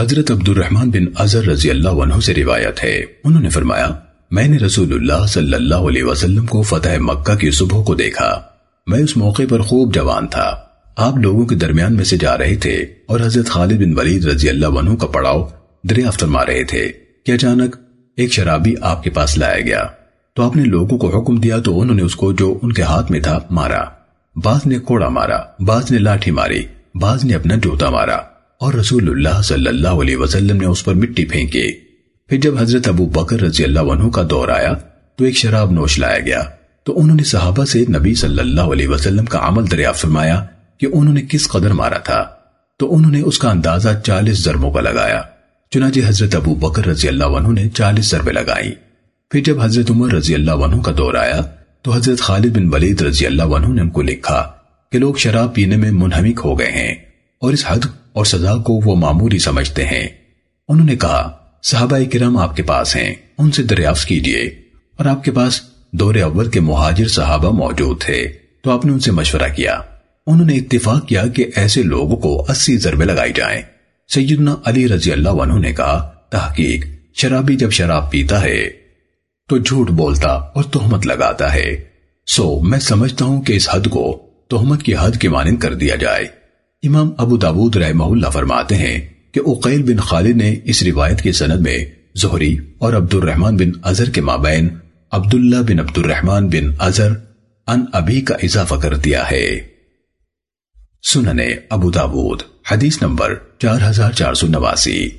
حضرت عبد الرحمن بن عزر رضی اللہ عنہ سے روایت ہے۔ انہوں نے فرمایا، میں نے رسول اللہ صلی اللہ علیہ وسلم کو فتح مکہ کی صبح کو دیکھا۔ میں اس موقع پر خوب جوان تھا۔ آپ لوگوں کے درمیان میں سے جا رہے تھے اور حضرت خالد بن ولید رضی اللہ عنہ کا پڑاؤ دریافت فرما رہے تھے کہ اچانک ایک شرابی آپ کے پاس لایا گیا۔ تو آپ نے لوگوں کو حکم دیا تو انہوں نے اس کو جو ان کے ہاتھ میں تھا مارا۔ بعض نے کوڑا مارا، بعض نے لاٹھی ماری، بعض نے اپنا جوتا مارا۔ اور رسول اللہ صلی اللہ علیہ وسلم نے اس پر مٹی پھینکی پھر جب حضرت ابو بکر رضی اللہ عنہ کا دور آیا، تو ایک شراب نوش لایا گیا۔ تو انہوں نے صحابہ سے نبی صلی اللہ علیہ وسلم کا عمل دریافت فرمایا کہ انہوں نے کس قدر مارا تھا۔ تو انہوں نے اس کا اندازہ چالیس ضربوں کا لگایا، چنانچہ حضرت ابو بکر رضی اللہ عنہ نے چالیس ضربیں لگائی پھر جب حضرت عمر رضی اللہ عنہ کا دور آیا، تو حضرت خالد بن ولید رضی اللہ عنہ نے ان کو لکھا کہ لوگ شراب پینے میں منہمک ہو گئے ہیں اور اس حد اور سزا کو وہ معمولی سمجھتے ہیں۔ انہوں نے کہا، صحابہ کرام آپ کے پاس ہیں، ان سے دریافت کیجیے۔ اور آپ کے پاس دور اول کے مہاجر صحابہ موجود تھے، تو آپ نے ان سے مشورہ کیا۔ انہوں نے اتفاق کیا کہ ایسے لوگوں کو اسی ضربے لگائی جائیں۔ سیدنا علی رضی اللہ عنہ نے کہا، تحقیق، شرابی جب شراب پیتا ہے، تو جھوٹ بولتا اور تہمت لگاتا ہے۔ سو میں سمجھتا ہوں کہ اس حد کو تہمت کی حد کے مانند کر دیا جائے۔ امام ابو داود رحمہ اللہ فرماتے ہیں کہ اقیل بن خالد نے اس روایت کی سند میں زہری اور عبد الرحمن بن اظہر کے مابین عبداللہ بن عبد الرحمن بن اظہر ان ابھی کا اضافہ کر دیا ہے۔ سننے ابو داود، حدیث نمبر چار ہزار چار سو نواسی۔